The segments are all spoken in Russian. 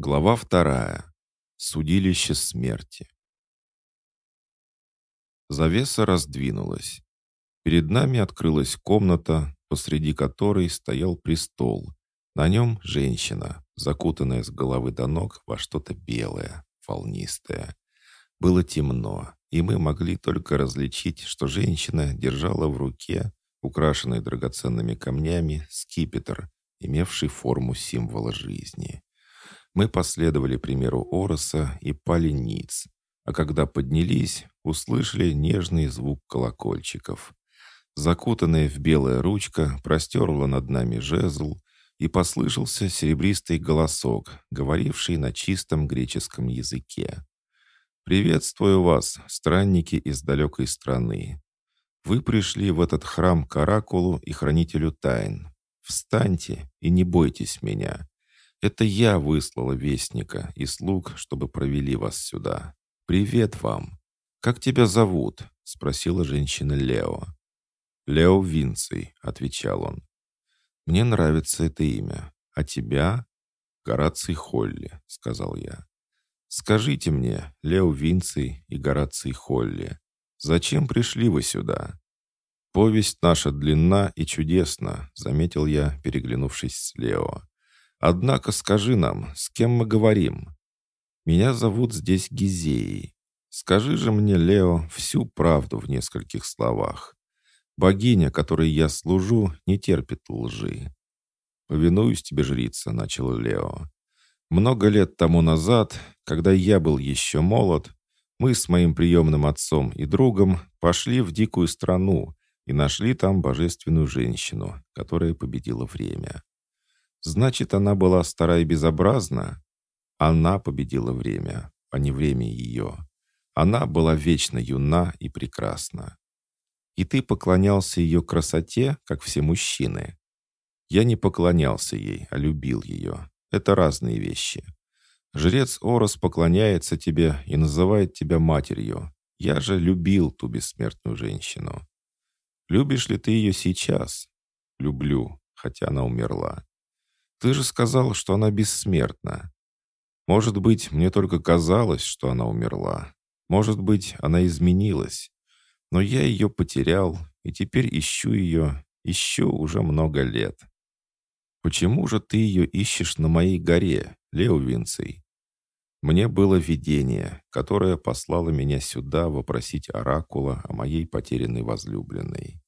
Глава вторая. Судилище смерти. Завеса раздвинулась. Перед нами открылась комната, посреди которой стоял престол. На нем женщина, закутанная с головы до ног во что-то белое, волнистое. Было темно, и мы могли только различить, что женщина держала в руке, украшенный драгоценными камнями, скипетр, имевший форму символа жизни. Мы последовали примеру Ороса и пали ниц, а когда поднялись, услышали нежный звук колокольчиков. Закутанная в белая ручка простерла над нами жезл, и послышался серебристый голосок, говоривший на чистом греческом языке. «Приветствую вас, странники из далекой страны. Вы пришли в этот храм к Оракулу и Хранителю Тайн. Встаньте и не бойтесь меня. Это я выслала вестника и слуг, чтобы провели вас сюда. Привет вам. Как тебя зовут?» — спросила женщина Лео. «Лео Винций», — отвечал он. «Мне нравится это имя. А тебя?» «Гораций Холли», — сказал я. «Скажите мне, Лео Винций и Гораций Холли, зачем пришли вы сюда?» «Повесть наша длинна и чудесна», — заметил я, переглянувшись с Лео. «Однако скажи нам, с кем мы говорим?» «Меня зовут здесь Гизеей. Скажи же мне, Лео, всю правду в нескольких словах. Богиня, которой я служу, не терпит лжи». «Повинуюсь тебе, жрица», — начал Лео. «Много лет тому назад, когда я был еще молод, мы с моим приемным отцом и другом пошли в дикую страну, и нашли там божественную женщину, которая победила время. Значит, она была стара и безобразна? Она победила время, а не время ее. Она была вечно юна и прекрасна. И ты поклонялся ее красоте, как все мужчины. Я не поклонялся ей, а любил ее. Это разные вещи. Жрец Орос поклоняется тебе и называет тебя матерью. Я же любил ту бессмертную женщину. Любишь ли ты ее сейчас? Люблю, хотя она умерла. Ты же сказал, что она бессмертна. Может быть, мне только казалось, что она умерла. Может быть, она изменилась. Но я ее потерял, и теперь ищу ее, ищу уже много лет. Почему же ты ее ищешь на моей горе, Лео Винций? Мне было видение, которое послало меня сюда вопросить Оракула о моей потерянной возлюбленной.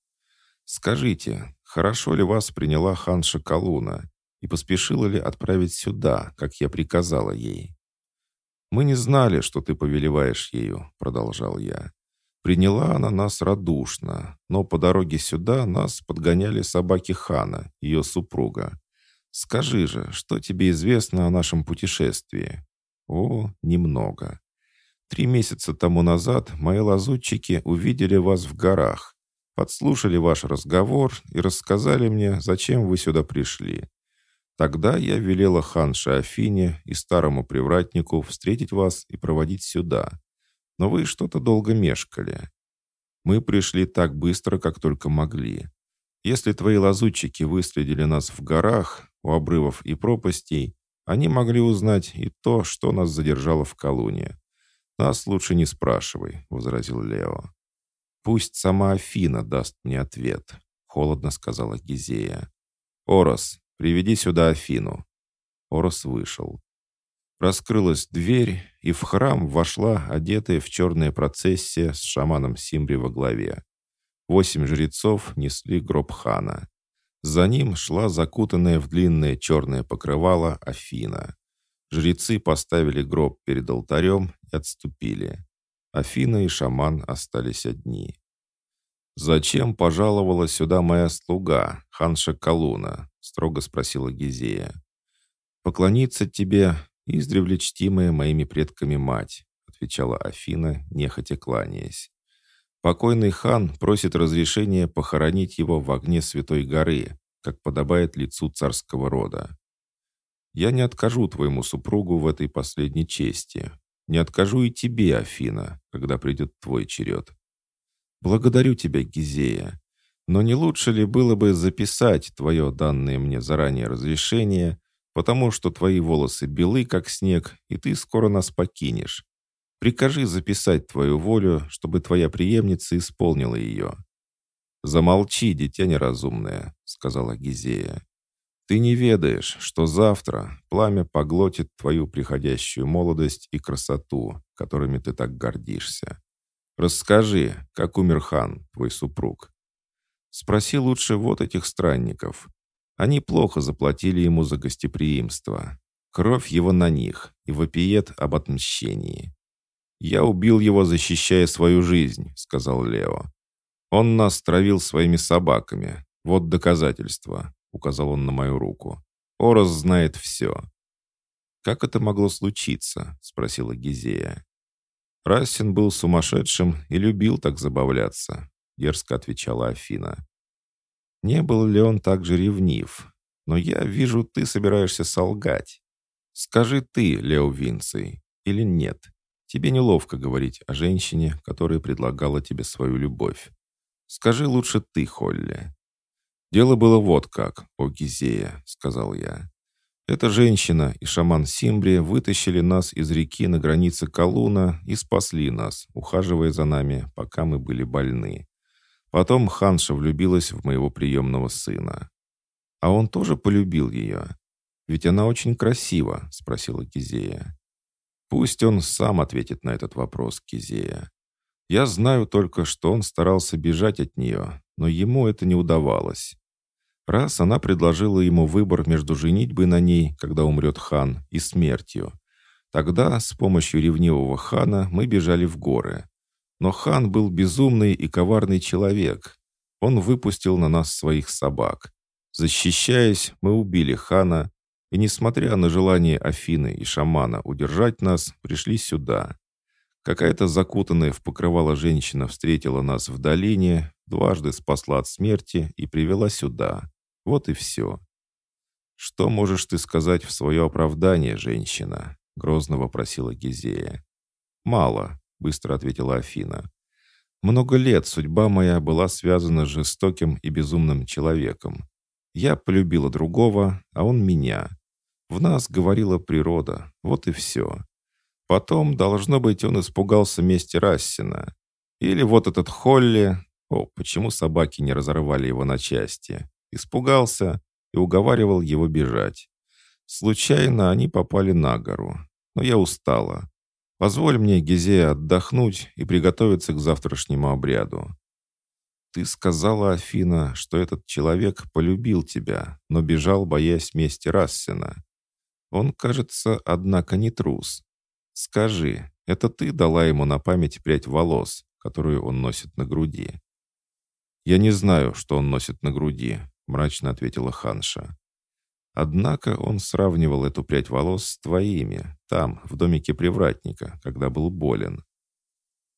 «Скажите, хорошо ли вас приняла ханша Калуна и поспешила ли отправить сюда, как я приказала ей?» «Мы не знали, что ты повелеваешь ею», — продолжал я. «Приняла она нас радушно, но по дороге сюда нас подгоняли собаки хана, ее супруга. Скажи же, что тебе известно о нашем путешествии?» О, немного. Три месяца тому назад мои лазутчики увидели вас в горах, подслушали ваш разговор и рассказали мне, зачем вы сюда пришли. Тогда я велела ханше Афине и старому привратнику встретить вас и проводить сюда. Но вы что-то долго мешкали. Мы пришли так быстро, как только могли. Если твои лазутчики выследили нас в горах, у обрывов и пропастей, они могли узнать и то, что нас задержало в колонии. «Нас лучше не спрашивай», — возразил Лео. «Пусть сама Афина даст мне ответ», — холодно сказала Гизея. «Орос, приведи сюда Афину». Орос вышел. Раскрылась дверь, и в храм вошла одетая в черная процессия с шаманом Симбри во главе. Восемь жрецов несли гроб хана. За ним шла закутанная в длинное черное покрывало Афина. Жрецы поставили гроб перед алтарем и отступили. Афина и шаман остались одни. «Зачем пожаловала сюда моя слуга, ханша Калуна?» — строго спросила Гизея. «Поклониться тебе, издревле чтимая моими предками мать», — отвечала Афина, нехотя кланяясь. Покойный хан просит разрешения похоронить его в огне Святой горы, как подобает лицу царского рода. Я не откажу твоему супругу в этой последней чести. Не откажу и тебе, Афина, когда придет твой черед. Благодарю тебя, Гизея. Но не лучше ли было бы записать твое данное мне заранее разрешение, потому что твои волосы белы, как снег, и ты скоро нас покинешь. Прикажи записать твою волю, чтобы твоя преемница исполнила ее». «Замолчи, дитя неразумное», — сказала Гизея. «Ты не ведаешь, что завтра пламя поглотит твою приходящую молодость и красоту, которыми ты так гордишься. Расскажи, как умер хан, твой супруг. Спроси лучше вот этих странников. Они плохо заплатили ему за гостеприимство. Кровь его на них и вопиет об отмщении. «Я убил его, защищая свою жизнь», — сказал Лео. «Он нас травил своими собаками. Вот доказательство», — указал он на мою руку. «Орос знает все». «Как это могло случиться?» — спросила Гизея. Рассин был сумасшедшим и любил так забавляться, дерзко отвечала Афина. Не был ли он так же ревнив? Но я вижу, ты собираешься солгать. Скажи ты, Лео Винций, или нет? Тебе неловко говорить о женщине, которая предлагала тебе свою любовь. Скажи лучше ты, Холли. Дело было вот как, о Гизея, сказал я. Эта женщина и шаман Симбри вытащили нас из реки на границе Калуна и спасли нас, ухаживая за нами, пока мы были больны. Потом Ханша влюбилась в моего приемного сына. А он тоже полюбил ее. Ведь она очень красива, спросила Кизея. Пусть он сам ответит на этот вопрос, Кизея. Я знаю только, что он старался бежать от нее, но ему это не удавалось. Раз она предложила ему выбор между женитьбой на ней, когда умрет хан, и смертью. Тогда с помощью ревнивого хана мы бежали в горы. Но хан был безумный и коварный человек. Он выпустил на нас своих собак. Защищаясь, мы убили хана, и, несмотря на желание Афины и шамана удержать нас, пришли сюда. Какая-то закутанная в покрывало женщина встретила нас в долине, дважды спасла от смерти и привела сюда. Вот и все. «Что можешь ты сказать в свое оправдание, женщина?» — грозно вопросила Гизея. «Мало», — быстро ответила Афина. «Много лет судьба моя была связана с жестоким и безумным человеком. Я полюбила другого, а он меня. В нас говорила природа, вот и все. Потом, должно быть, он испугался мести Рассина. Или вот этот Холли... О, почему собаки не разорвали его на части? Испугался и уговаривал его бежать. Случайно они попали на гору. Но я устала. Позволь мне, Гизея, отдохнуть и приготовиться к завтрашнему обряду. Ты сказала, Афина, что этот человек полюбил тебя, но бежал, боясь мести Рассена. Он, кажется, однако не трус. Скажи, это ты дала ему на память прядь волос, которую он носит на груди? Я не знаю, что он носит на груди, мрачно ответила Ханша. Однако он сравнивал эту прядь волос с твоими, там, в домике привратника, когда был болен.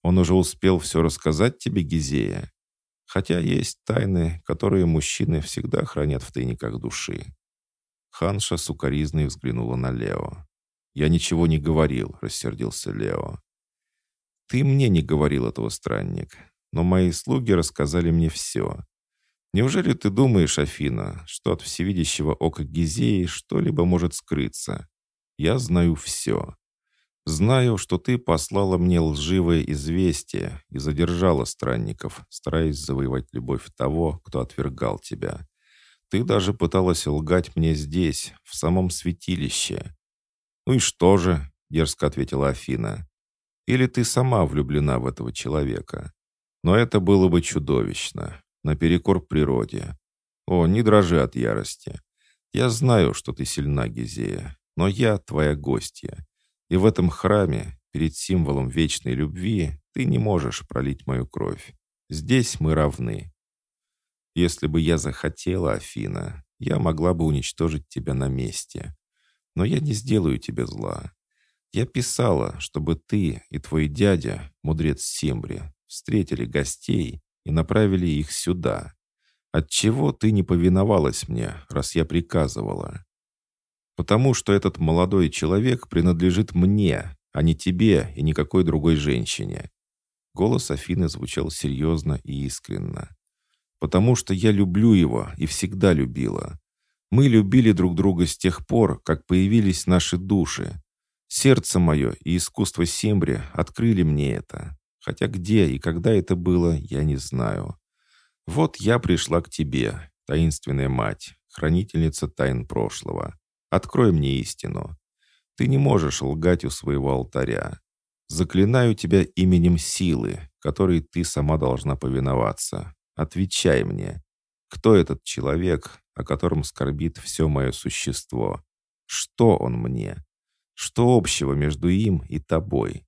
Он уже успел все рассказать тебе, Гизея? Хотя есть тайны, которые мужчины всегда хранят в тайниках души. Ханша сукоризной взглянула на Лео. «Я ничего не говорил», — рассердился Лео. «Ты мне не говорил этого, странник, но мои слуги рассказали мне все. Неужели ты думаешь, Афина, что от всевидящего ока Гизеи что-либо может скрыться? Я знаю все. Знаю, что ты послала мне лживое известие и задержала странников, стараясь завоевать любовь того, кто отвергал тебя. Ты даже пыталась лгать мне здесь, в самом святилище. Ну и что же, дерзко ответила Афина. Или ты сама влюблена в этого человека? Но это было бы чудовищно наперекор природе. О, не дрожи от ярости. Я знаю, что ты сильна, Гизея, но я твоя гостья. И в этом храме, перед символом вечной любви, ты не можешь пролить мою кровь. Здесь мы равны. Если бы я захотела, Афина, я могла бы уничтожить тебя на месте. Но я не сделаю тебе зла. Я писала, чтобы ты и твой дядя, мудрец Симбри, встретили гостей и направили их сюда. Отчего ты не повиновалась мне, раз я приказывала? Потому что этот молодой человек принадлежит мне, а не тебе и никакой другой женщине. Голос Афины звучал серьезно и искренно. Потому что я люблю его и всегда любила. Мы любили друг друга с тех пор, как появились наши души. Сердце мое и искусство Симбри открыли мне это. Хотя где и когда это было, я не знаю. Вот я пришла к тебе, таинственная мать, хранительница тайн прошлого. Открой мне истину. Ты не можешь лгать у своего алтаря. Заклинаю тебя именем силы, которой ты сама должна повиноваться. Отвечай мне. Кто этот человек, о котором скорбит все мое существо? Что он мне? Что общего между им и тобой?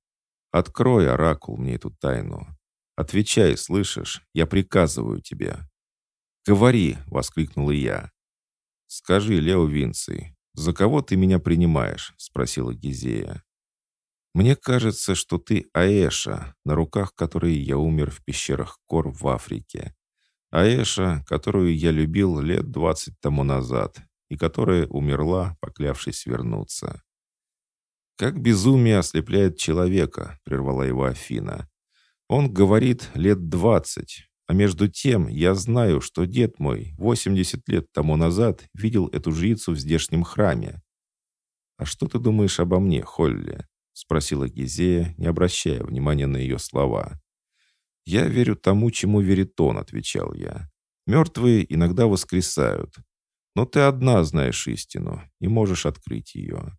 Открой, оракул, мне эту тайну. Отвечай, слышишь? Я приказываю тебе. «Говори!» — воскликнула я. «Скажи, Лео Винций, за кого ты меня принимаешь?» — спросила Гизея. «Мне кажется, что ты Аэша, на руках которой я умер в пещерах Кор в Африке. Аэша, которую я любил лет двадцать тому назад и которая умерла, поклявшись вернуться. «Как безумие ослепляет человека», — прервала его Афина. «Он говорит лет двадцать, а между тем я знаю, что дед мой 80 лет тому назад видел эту жрицу в здешнем храме». «А что ты думаешь обо мне, Холли?» — спросила Гизея, не обращая внимания на ее слова. «Я верю тому, чему верит он», — отвечал я. «Мертвые иногда воскресают. Но ты одна знаешь истину и можешь открыть ее.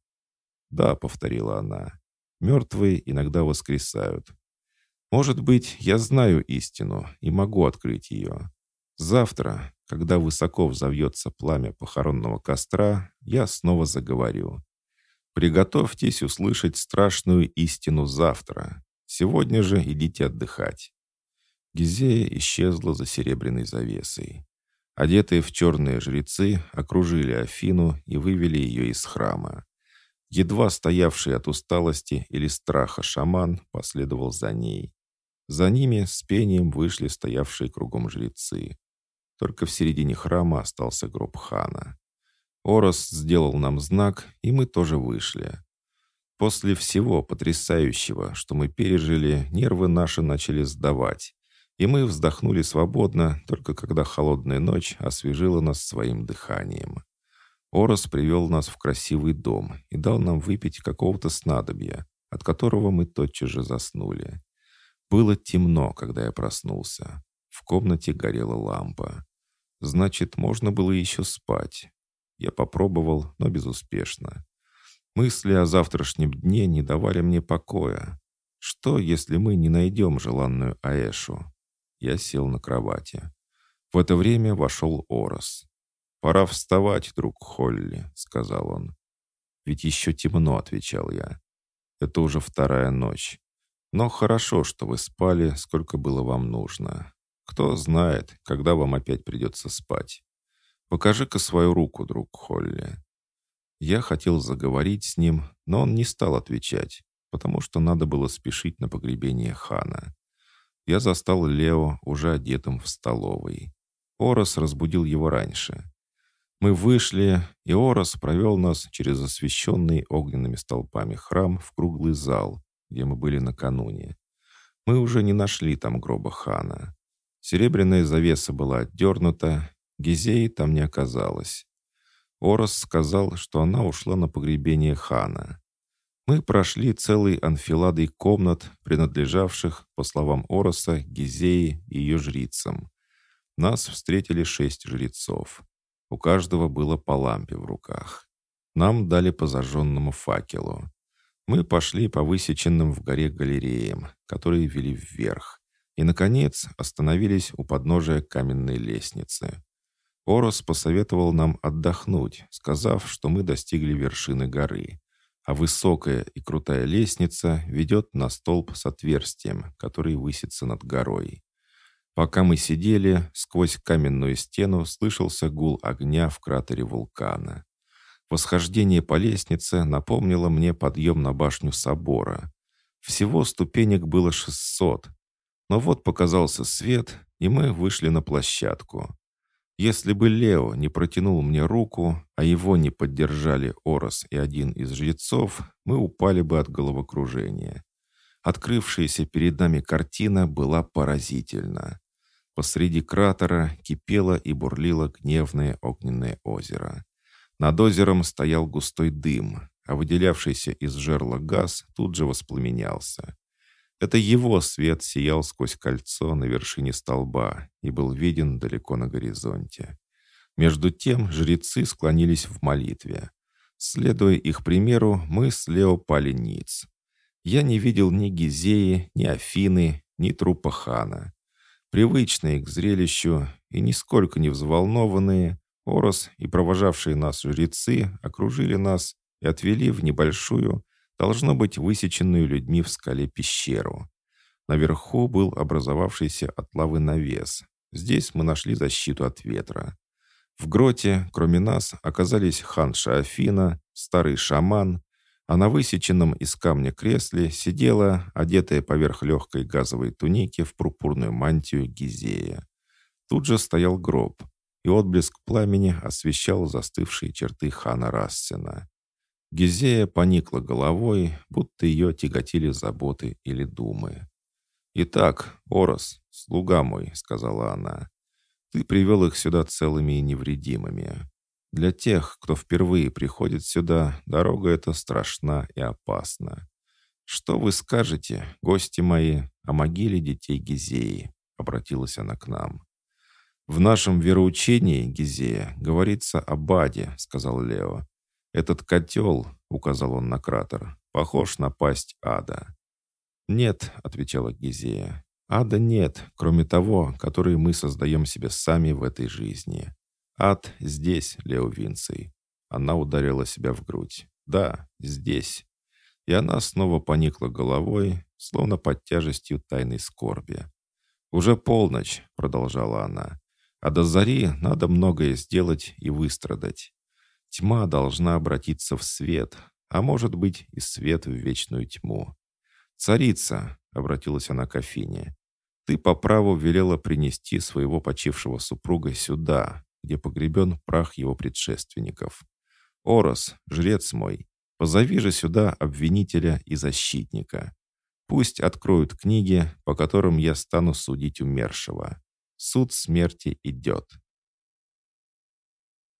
«Да», — повторила она, — «мертвые иногда воскресают. Может быть, я знаю истину и могу открыть ее. Завтра, когда высоко взовьется пламя похоронного костра, я снова заговорю. Приготовьтесь услышать страшную истину завтра. Сегодня же идите отдыхать». Гизея исчезла за серебряной завесой. Одетые в черные жрецы окружили Афину и вывели ее из храма. Едва стоявший от усталости или страха шаман последовал за ней. За ними с пением вышли стоявшие кругом жрецы. Только в середине храма остался гроб хана. Орос сделал нам знак, и мы тоже вышли. После всего потрясающего, что мы пережили, нервы наши начали сдавать, и мы вздохнули свободно, только когда холодная ночь освежила нас своим дыханием. Орос привел нас в красивый дом и дал нам выпить какого-то снадобья, от которого мы тотчас же заснули. Было темно, когда я проснулся. В комнате горела лампа. Значит, можно было еще спать. Я попробовал, но безуспешно. Мысли о завтрашнем дне не давали мне покоя. Что, если мы не найдем желанную Аэшу? Я сел на кровати. В это время вошел Орос. «Пора вставать, друг Холли», — сказал он. «Ведь еще темно», — отвечал я. «Это уже вторая ночь. Но хорошо, что вы спали, сколько было вам нужно. Кто знает, когда вам опять придется спать. Покажи-ка свою руку, друг Холли». Я хотел заговорить с ним, но он не стал отвечать, потому что надо было спешить на погребение хана. Я застал Лео уже одетым в столовой. Орос разбудил его раньше. Мы вышли, и Орос провел нас через освещенный огненными столпами храм в круглый зал, где мы были накануне. Мы уже не нашли там гроба хана. Серебряная завеса была отдернута, Гизеи там не оказалось. Орос сказал, что она ушла на погребение хана. Мы прошли целый анфиладой комнат, принадлежавших, по словам Ороса, Гизеи и ее жрицам. Нас встретили шесть жрецов. У каждого было по лампе в руках. Нам дали по зажженному факелу. Мы пошли по высеченным в горе галереям, которые вели вверх, и, наконец, остановились у подножия каменной лестницы. Орос посоветовал нам отдохнуть, сказав, что мы достигли вершины горы, а высокая и крутая лестница ведет на столб с отверстием, который высится над горой. Пока мы сидели, сквозь каменную стену слышался гул огня в кратере вулкана. Восхождение по лестнице напомнило мне подъем на башню собора. Всего ступенек было 600. Но вот показался свет, и мы вышли на площадку. Если бы Лео не протянул мне руку, а его не поддержали Орос и один из жрецов, мы упали бы от головокружения. Открывшаяся перед нами картина была поразительна. Посреди кратера кипело и бурлило гневное огненное озеро. Над озером стоял густой дым, а выделявшийся из жерла газ тут же воспламенялся. Это его свет сиял сквозь кольцо на вершине столба и был виден далеко на горизонте. Между тем жрецы склонились в молитве. Следуя их примеру, мы с Лео пали ниц. Я не видел ни Гизеи, ни Афины, ни трупа хана. Привычные к зрелищу и нисколько не взволнованные, Орос и провожавшие нас жрецы окружили нас и отвели в небольшую, должно быть, высеченную людьми в скале пещеру. Наверху был образовавшийся от лавы навес. Здесь мы нашли защиту от ветра. В гроте, кроме нас, оказались хан Шаафина, старый шаман, а на высеченном из камня кресле сидела, одетая поверх легкой газовой туники в пурпурную мантию Гизея. Тут же стоял гроб, и отблеск пламени освещал застывшие черты хана Рассена. Гизея поникла головой, будто ее тяготили заботы или думы. «Итак, Орос, слуга мой», — сказала она, — «ты привел их сюда целыми и невредимыми. Для тех, кто впервые приходит сюда, дорога эта страшна и опасна. Что вы скажете, гости мои, о могиле детей Гизеи?» — обратилась она к нам. «В нашем вероучении, Гизея, говорится о Баде», — сказал Лео. «Этот котел, — указал он на кратер, — похож на пасть ада». «Нет», — отвечала Гизея, — «ада нет, кроме того, который мы создаем себе сами в этой жизни. Ад здесь, Лео Винций». Она ударила себя в грудь. «Да, здесь». И она снова поникла головой, словно под тяжестью тайной скорби. «Уже полночь», — продолжала она. А до зари надо многое сделать и выстрадать. Тьма должна обратиться в свет, а может быть и свет в вечную тьму. «Царица», — обратилась она к Афине, — «ты по праву велела принести своего почившего супруга сюда, где погребен прах его предшественников. Орос, жрец мой, позови же сюда обвинителя и защитника. Пусть откроют книги, по которым я стану судить умершего. Суд смерти идет.